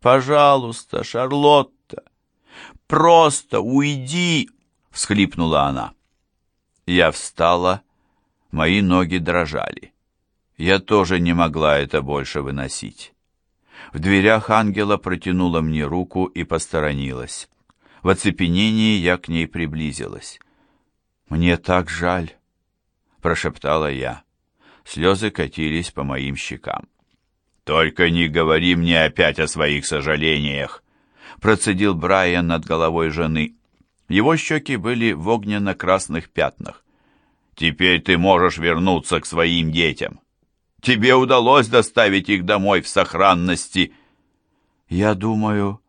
Пожалуйста, Шарлотта, просто уйди!» — всхлипнула она. Я встала, мои ноги дрожали. Я тоже не могла это больше выносить. В дверях ангела протянула мне руку и посторонилась. В оцепенении я к ней приблизилась. «Мне так жаль», — прошептала я. Слезы катились по моим щекам. «Только не говори мне опять о своих сожалениях!» Процедил Брайан над головой жены. Его щеки были в огненно-красных пятнах. «Теперь ты можешь вернуться к своим детям. Тебе удалось доставить их домой в сохранности». «Я думаю,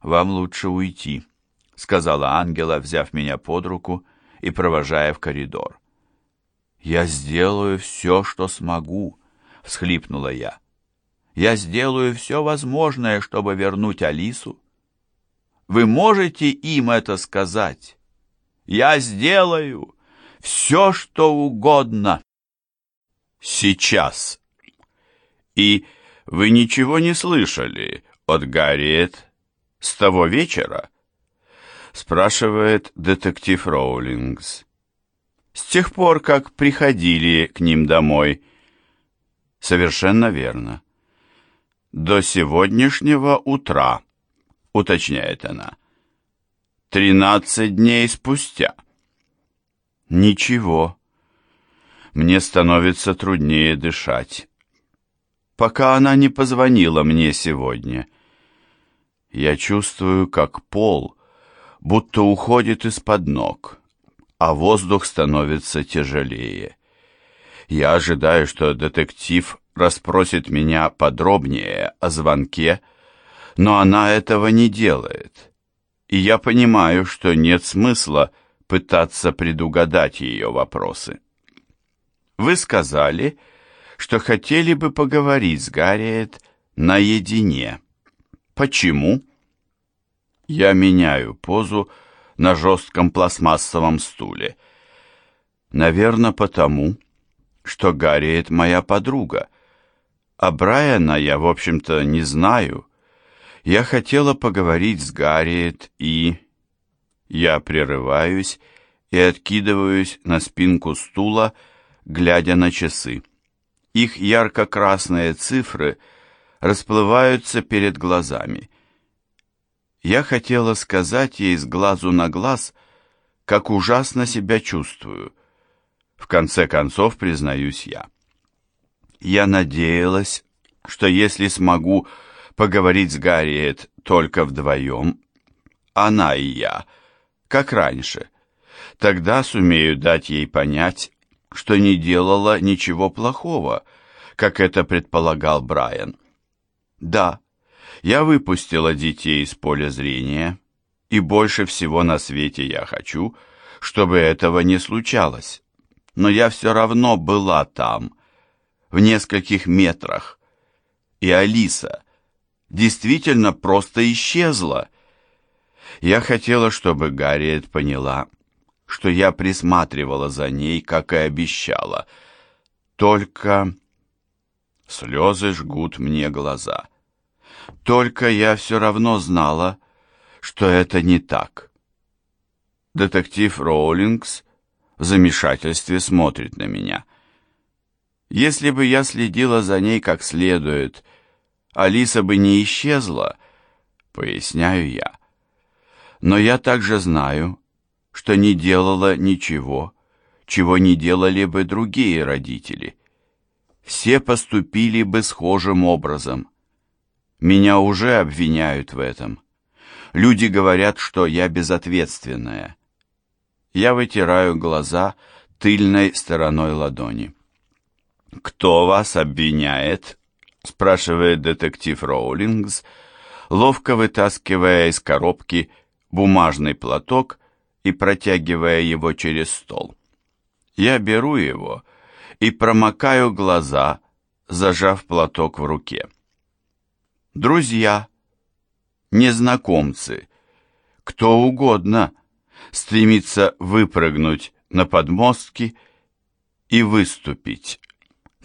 вам лучше уйти», — сказала Ангела, взяв меня под руку и провожая в коридор. «Я сделаю все, что смогу», — всхлипнула я. «Я сделаю все возможное, чтобы вернуть Алису. Вы можете им это сказать? Я сделаю все, что угодно». «Сейчас». «И вы ничего не слышали от Гарриет с того вечера?» спрашивает детектив Роулингс с тех пор, как приходили к ним домой. Совершенно верно. До сегодняшнего утра, уточняет она. Тринадцать дней спустя. Ничего. Мне становится труднее дышать. Пока она не позвонила мне сегодня. Я чувствую, как пол будто уходит из-под ног а воздух становится тяжелее. Я ожидаю, что детектив расспросит меня подробнее о звонке, но она этого не делает. И я понимаю, что нет смысла пытаться предугадать ее вопросы. Вы сказали, что хотели бы поговорить с Гарриет наедине. Почему? Я меняю позу, на жестком пластмассовом стуле. Наверное, потому, что Гарриет моя подруга, а Брайана я, в общем-то, не знаю. Я хотела поговорить с Гарриет и... Я прерываюсь и откидываюсь на спинку стула, глядя на часы. Их ярко-красные цифры расплываются перед глазами. Я хотела сказать ей с глазу на глаз, как ужасно себя чувствую. В конце концов, признаюсь я. Я надеялась, что если смогу поговорить с Гарриет только вдвоем, она и я, как раньше, тогда сумею дать ей понять, что не делала ничего плохого, как это предполагал Брайан. Да, я выпустила детей из поля зрения, и больше всего на свете я хочу, чтобы этого не случалось. Но я все равно была там, в нескольких метрах, и Алиса действительно просто исчезла. Я хотела, чтобы Гарриет поняла, что я присматривала за ней, как и обещала. Только слезы жгут мне глаза. Только я все равно знала, что это не так. Детектив Роулингс в замешательстве смотрит на меня. Если бы я следила за ней как следует, Алиса бы не исчезла, поясняю я. Но я также знаю, что не делала ничего, чего не делали бы другие родители. Все поступили бы схожим образом. Меня уже обвиняют в этом. Люди говорят, что я безответственная. Я вытираю глаза тыльной стороной ладони. «Кто вас обвиняет?» — спрашивает детектив Роулингс, ловко вытаскивая из коробки бумажный платок и протягивая его через стол. Я беру его и промокаю глаза, зажав платок в руке друзья, незнакомцы, кто угодно стремится выпрыгнуть на подмостки и выступить.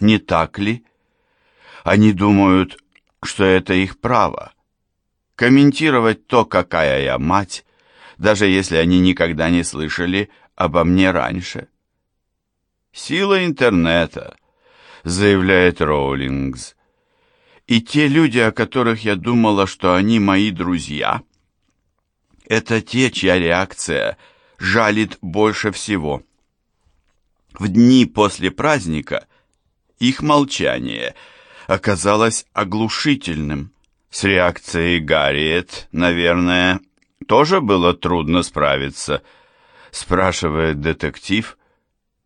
Не так ли? Они думают, что это их право, комментировать то, какая я мать, даже если они никогда не слышали обо мне раньше. Сила интернета, заявляет Роулингс. И те люди, о которых я думала, что они мои друзья, это те, чья реакция жалит больше всего. В дни после праздника их молчание оказалось оглушительным. С реакцией Гарриет, наверное, тоже было трудно справиться, спрашивает детектив,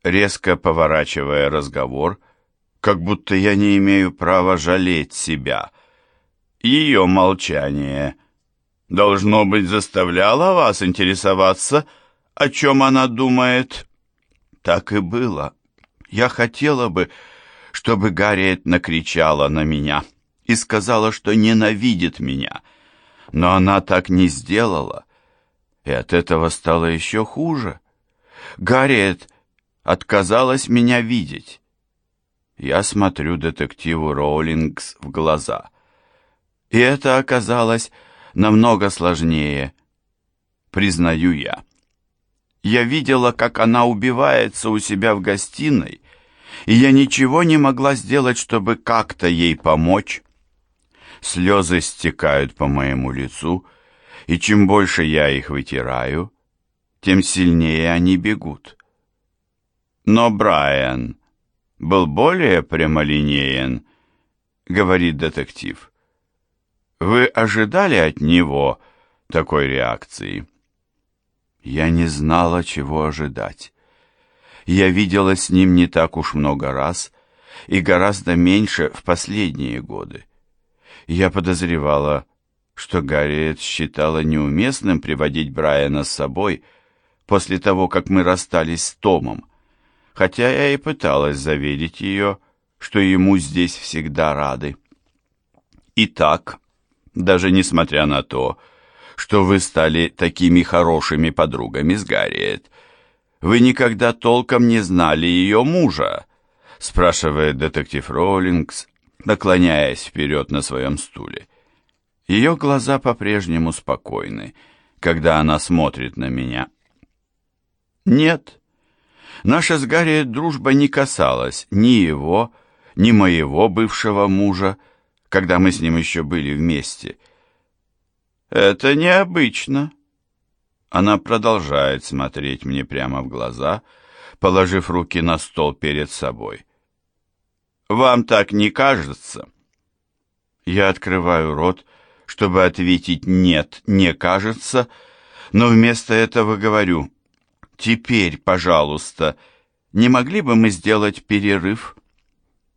резко поворачивая разговор, как будто я не имею права жалеть себя. Ее молчание должно быть заставляло вас интересоваться, о чем она думает. Так и было. Я хотела бы, чтобы Гарриет накричала на меня и сказала, что ненавидит меня. Но она так не сделала, и от этого стало еще хуже. Гарриет отказалась меня видеть. Я смотрю детективу Роулингс в глаза. И это оказалось намного сложнее, признаю я. Я видела, как она убивается у себя в гостиной, и я ничего не могла сделать, чтобы как-то ей помочь. Слезы стекают по моему лицу, и чем больше я их вытираю, тем сильнее они бегут. Но Брайан был более прямолинеен, говорит детектив. Вы ожидали от него такой реакции? Я не знала, чего ожидать. Я видела с ним не так уж много раз и гораздо меньше в последние годы. Я подозревала, что Гарриет считала неуместным приводить Брайана с собой после того, как мы расстались с Томом, хотя я и пыталась заверить ее, что ему здесь всегда рады. Итак, даже несмотря на то, что вы стали такими хорошими подругами с Гарриет. Вы никогда толком не знали ее мужа?» спрашивает детектив Роллингс, наклоняясь вперед на своем стуле. Ее глаза по-прежнему спокойны, когда она смотрит на меня. «Нет, наша с Гарриет дружба не касалась ни его, ни моего бывшего мужа, когда мы с ним еще были вместе». «Это необычно». Она продолжает смотреть мне прямо в глаза, положив руки на стол перед собой. «Вам так не кажется?» Я открываю рот, чтобы ответить «нет, не кажется», но вместо этого говорю «Теперь, пожалуйста, не могли бы мы сделать перерыв?»